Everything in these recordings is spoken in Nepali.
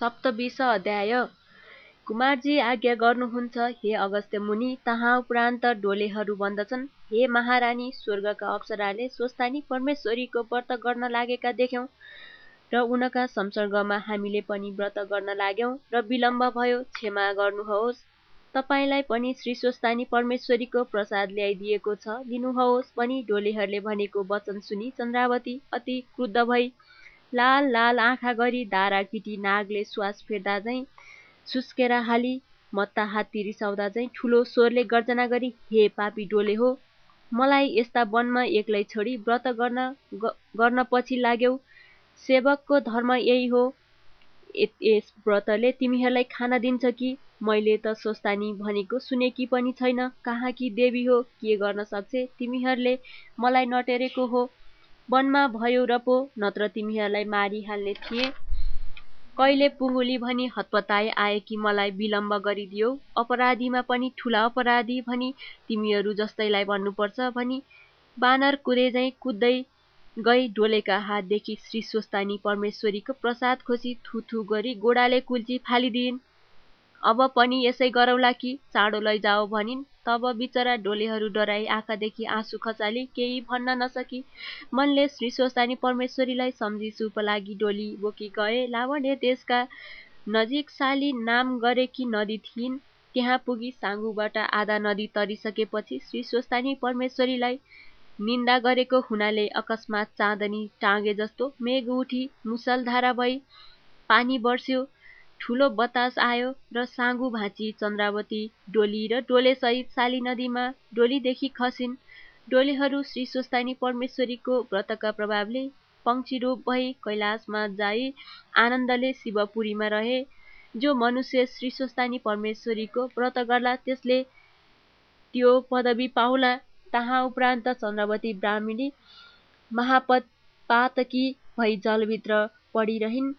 सप्तविंश अध्याय। कुमारजी आज्ञा गर्नुहुन्छ हे अगस्त्य मुनि तहाँ उपरान्त डोलेहरू भन्दछन् हे महारानी स्वर्गका अप्सराले स्वस्थानी परमेश्वरीको व्रत गर्न लागेका देख्यौँ र उनका संसर्गमा हामीले पनि व्रत गर्न लाग्यौँ र विलम्ब भयो क्षमा गर्नुहोस्। तपाईँलाई पनि श्री स्वस्थानी परमेश्वरीको प्रसाद ल्याइदिएको छ। लिनुहोस् पनि डोलेहरूले भनेको वचन सुनि चन्द्रावती अति क्रुद्ध भई लाल लाल आँखा गरी दारा किटी नागले श्वास फेर्दा झैँ सुस्केर हाली मत्ता हात्ती रिसाउँदा झैँ ठुलो स्वरले गर्जना गरी हे पापी डोले हो मलाई यस्ता वनमा एक्लै छोडी व्रत गर्न गर्न पछि लाग्यौ। सेवकको धर्म यही हो। यस व्रतले तिमीहरूलाई खाना दिन्छ कि? मैले त स्वस्तानी भनेको सुनेकी पनि छैन। कहाँ कि देवी हो? के गर्न सक्छे? तिमीहरूले मलाई नटेरेको हो। वनमा भयो र पो नत्र तिमीहरूलाई मारिहाल्ने थिए। कहिले पुँगुली भनी हतपताए आए कि मलाई विलम्ब गरिदियो। अपराधीमा पनि ठुला अपराधी भनी तिमीहरू जस्तैलाई भन्नुपर्छ भनी बानर कुदे झैँ कुद्दै गई डोलेका हातदेखि श्री स्वस्तानी परमेश्वरीको प्रसाद खोसी थुथु गरी गोडाले कुल्ची फालिदिइन्। अब पनि यसै गरौँला कि चाँडो लैजाओ भनिन्। तब बिचरा डोलेहरू डराई आँखादेखि आँसु खसाली केही भन्न नसकी। मनले श्री स्वस्तानी परमेश्वरीलाई सम्झी सुप लागि डोली बोकी गए। लावण्य देशका नजिक साली नाम गरेकी नदी थिइन् त्यहाँ पुगी साङ्गुबाट आधा नदी तरिसकेपछि श्री स्वस्तानी परमेश्वरीलाई निन्दा गरेको हुनाले अकस्मात चाँदनी टाँगे जस्तो मेघ उठी मुसलधारा भई पानी बर्स्यो। ठुलो बतास आयो र साँगु भाँची चन्द्रावती डोली र डोलेसहित साली नदीमा डोलीदेखि खसिन्। डोलेहरू श्री स्वस्तानी परमेश्वरीको व्रतका प्रभावले रूप भई कैलाशमा जाई आनन्दले शिवपुरीमा रहे। जो मनुष्य श्री स्वस्तानी परमेश्वरीको व्रत गर्ला त्यसले त्यो पदवी पाउला। तहाँ उपरान्त चन्द्रवती ब्राह्मणी महापत पातकी भई जलभित्र पढिरहन्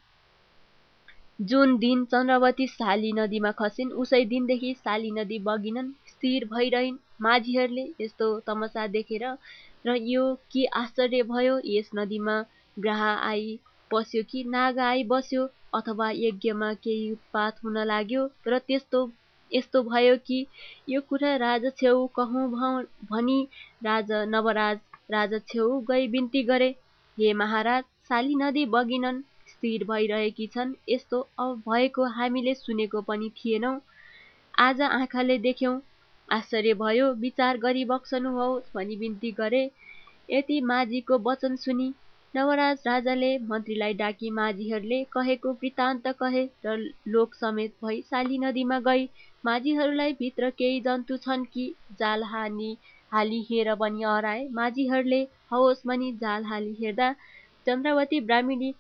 जुन दिन चन्द्रवती साली नदीमा खसिन् उसै दिनदेखि साली नदी बगिनन् स्थिर भइरहन्। माझीहरूले यस्तो तमसा देखेर र यो के आश्चर्य भयो यस नदीमा ग्राह आई पस्यो कि नाग आई बस्यो अथवा यज्ञमा केही उत्पात हुन लाग्यो। र त्यस्तो यस्तो भयो कि यो कुरा राजा छेउ कहौँ भनी राजा नवराज राजा छेउ गई बिन्ती गरे। हे महाराज साली नदी बगिनन्। स्थिर भइरहेकी छन्। यस्तो अब भएको हामीले सुनेको पनि थिएनौँ। आज आँखाले देख्यौँ आश्चर्य भयो विचार गरी बक्सनुहोस् भनी बिन्ती गरे। यति माझीको वचन सुनि नवराज राजाले मन्त्रीलाई डाकी माझीहरूले कहेको वृत्तान्त कहे र लोक समेत भई साली नदीमा गई। माझीहरूलाई भित्र केही जन्तु छन् कि जाल हानी हाली हेर भनी हराए माझीहरूले हवस् भनी जाल हाली हेर्दा चन्द्रवती ब्राह्मणी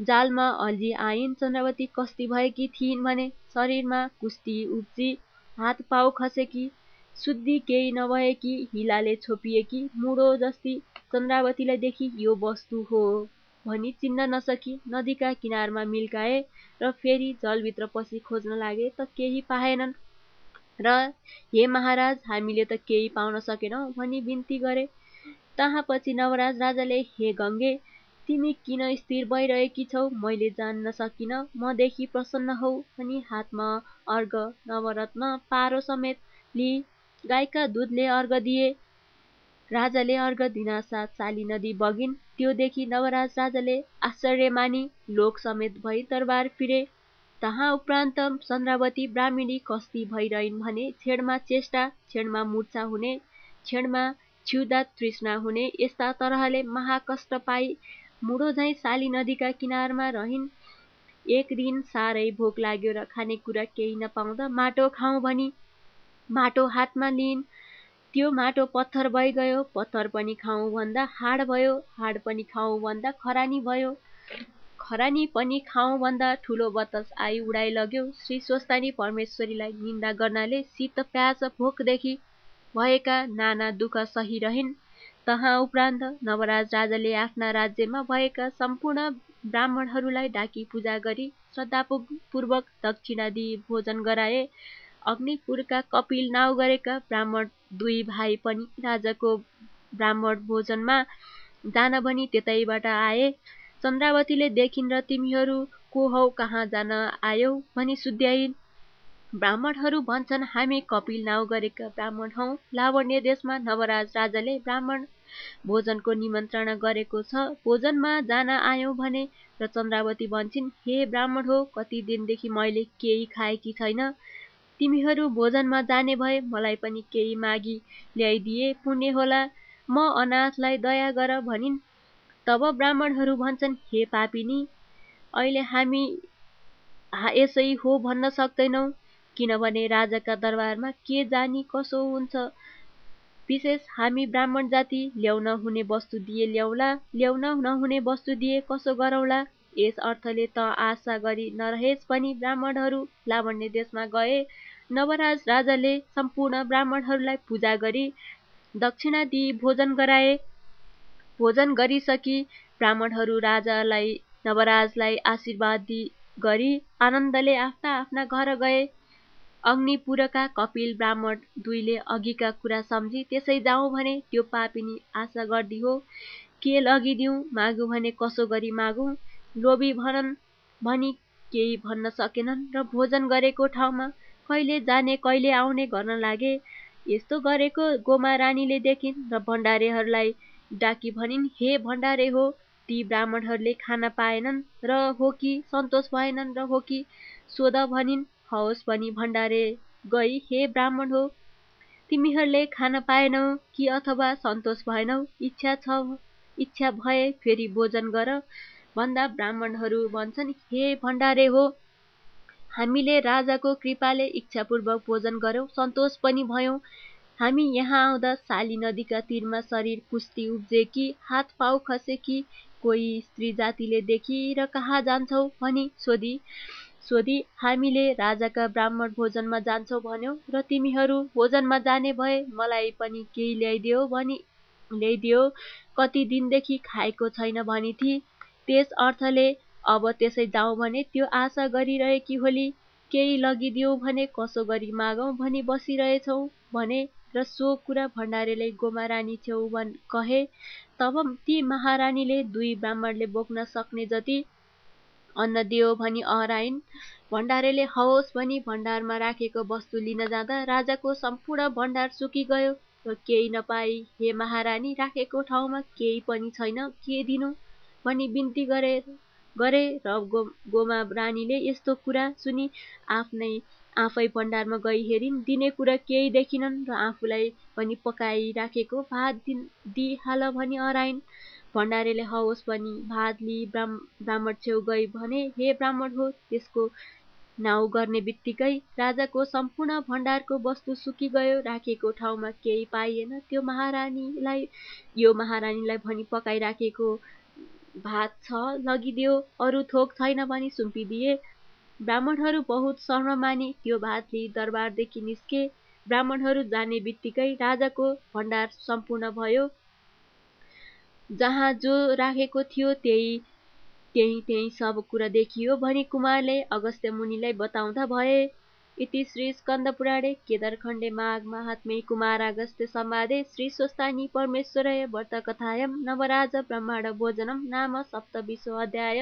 जालमा अल्झी आइन् चन्द्रवती कस्ती भएकी थिइन् भने शरीरमा कुस्ती उब्जी हात पाउ खसेकी शुद्धि केही नभएकी हिलाले छोपिएकी मुडो जस्ती चन्द्रावतीलाई देखि यो वस्तु हो भनी चिन्न नसकी नदीका किनारमा मिल्काए र फेरि जलभित्र पसी खोज्न लागे त केही पाएनन् र हे महाराज हामीले त केही पाउन सकेनौँ भनी बिन्ती गरे। तहाँ पछि नवराज राजाले हे गङ्गे तिमी किन स्थिर भइरहेकी छौ? मैले जान्न सकिन। मदेखि प्रसन्न हौ। अनि हातमा अर्घ नवरत्न पारो समेत लि। गाईका दुधले अर्घ दिए। राजाले अर्घ दिनासाथ साली नदी बगिन्। त्योदेखि नवराज राजाले आश्चर्य मानी। लोक समेत भई दरबार फिरे। तहाँ उपरान्त चन्द्रावती ब्राह्मणी कस्ती भइरहन् भने छेडमा चेष्टा छेडमा मुर्छा हुने छेडमा छ्युदा तृष्णा हुने यस्ता तरहले महाकष्ट पाई मुडो झैँ साली नदीका किनारमा रहिन्। एक दिन साह्रै भोक लाग्यो र खानेकुरा केही नपाउँदा माटो खाउँ भनी माटो हातमा लिइन्। त्यो माटो पत्थर भइगयो पत्थर पनि खाउँ भन्दा हाड भयो हाड पनि खाउँ भन्दा खरानी भयो। खरानी पनि खाउँ भन्दा ठुलो बतास आई उडाइ लग्यो। श्री स्वस्तानी परमेश्वरीलाई निन्दा गर्नाले शीत प्यास भोकदेखि भएका नाना दुःख सहिरहन् तहाँ उपरान्त नवराज राजाले आफ्ना राज्यमा भएका सम्पूर्ण ब्राह्मणहरूलाई डाकी पूजा गरी श्रद्धापूर्वक दक्षिणा दिई भोजन गराए। अग्निपुरका कपिल नाउ गरेका ब्राह्मण दुई भाइ पनि राजाको ब्राह्मण भोजनमा जान भनी त्यतैबाट आए। चन्द्रावतीले देखिन् र तिमीहरू को हौ कहाँ जान आयौ भनी सुध्याइन्। ब्राह्मणहरू भन्छन् हामी कपिल नाउँ गरेका ब्राह्मण हौ। लावण्य देशमा नवराज राजाले ब्राह्मण भोजनको निमन्त्रणा गरेको छ। भोजनमा जान आयौँ भने र चन्द्रावती भन्छन् हे ब्राह्मण हो कति दिनदेखि मैले केही खाएकी छैन। तिमीहरू भोजनमा जाने भए मलाई पनि केही मागी ल्याइदिए पुण्य होला। म अनाथलाई दया गर भनिन्। तब ब्राह्मणहरू भन्छन् हे पापिनी अहिले हामी यसै हो भन्न सक्दैनौ। किनभने राजाका दरबारमा के जानी कसो हुन्छ? विशेष हामी ब्राह्मण जाति ल्याउन हुने वस्तु दिए ल्याउला ल्याउन नहुने वस्तु दिए कसो गरौँला? यस अर्थले त आशा गरी नरहेस् पनि ब्राह्मणहरू लावण्य देशमा गए। नवराज राजाले सम्पूर्ण ब्राह्मणहरूलाई पूजा गरी दक्षिणा दिई भोजन गराए। भोजन गरिसकी ब्राह्मणहरू राजालाई नवराजलाई आशीर्वाद गरी आनन्दले आफ्ना आफ्ना घर गए। अग्निपुरका कपिल ब्राह्मण दुईले अघिका कुरा सम्झी त्यसै जाउँ भने त्यो पापिनी आशा गर्दी हो के लगिदिउँ मागु भने कसो गरी मागौँ? लोभी भनन् भनी केही भन्न सकेनन् र भोजन गरेको ठाउँमा कहिले जाने कहिले आउने गर्न लागे। यस्तो गरेको गोमा रानीले देखिन् र भण्डारेहरूलाई डाकी भनिन् हे भण्डारे हो ती ब्राह्मणहरूले खान पाएनन् र हो कि सन्तोष भएनन् र हो कि सोध भनिन्। हवस् पनि भण्डारे गई हे ब्राह्मण हो तिमीहरूले खान पाएनौ कि अथवा सन्तोष भएनौ? इच्छा छ इच्छा भए फेरि भोजन गर। भन्दा ब्राह्मणहरू भन्छन् हे भण्डारे हो हामीले राजाको कृपाले इच्छापूर्वक भोजन गऱ्यौँ सन्तोष पनि भयौँ। हामी यहाँ आउँदा साली नदीका तीरमा शरीर कुस्ती उब्जे कि हात पाउ खसे कि कोही स्त्री जातिले देखि र कहाँ जान्छौ भनी सोधी सोधी हामीले राजाका ब्राह्मण भोजनमा जान्छौ भन्यौ र तिमीहरू भोजनमा जाने भए मलाई पनि केही ल्याइदियो भनी ल्याइदियो कति दिनदेखि खाएको छैन भनिथी। त्यस अर्थले अब त्यसै जाउँ भने त्यो आशा गरिरहेकी होली। केही लगिदियो भने कसो गरी मागौँ भनी बसिरहेछौ भने र सो कुरा भण्डारेले गोमा रानी छेउ कहे तब ती महारानीले दुई ब्राह्मणले बोक्न सक्ने जति अन्न दियो भनी अहराइन्। भण्डारेले हवस् भनी भण्डारमा राखेको वस्तु लिन जाँदा राजाको सम्पूर्ण भण्डार सुकिगयो र केही नपाई हे महारानी राखेको ठाउँमा केही पनि छैन के दिनु? भनी बिन्ती गरे गरे र गो गोमा रानीले यस्तो कुरा सुनि आफ्नै आफै भण्डारमा गई हेरिन्। दिने कुरा केही देखिनन् र आफूलाई पनि पकाइराखेको भात दिइहाल भनी अराइन् भण्डारेले हवस् पनि भात लिई ब्राह्मण छेउ गई भने हे ब्राह्मण हो त्यसको नाउँ गर्ने बित्तिकै राजाको सम्पूर्ण भण्डारको वस्तु सुकिगयो राखेको ठाउँमा केही पाइएन। त्यो महारानीलाई यो महारानीलाई भनी पकाइराखेको भात छ लगिदियो अरू थोक छैन भनी सुम्पिदिए। ब्राह्मणहरू बहुत शर्म माने त्यो भात लिई दरबारदेखि निस्के ब्राह्मणहरू जाने बित्तिकै राजाको भण्डार सम्पूर्ण भयो। जहाँ जो राखेको थियो त्यही त्यही त्यही सब कुरा देखियो भनी कुमारले अगस्त्य मुनिलाई बताउँदा भए इति श्री स्कन्दपुराणे केदारखण्डे माघ महात्मे कुमारागस्त्य संवादे श्री स्वस्तानी परमेश्वरय व्रतकथायं नवराज ब्रह्माण्ड भोजनं नाम सप्तविंशो अध्याय।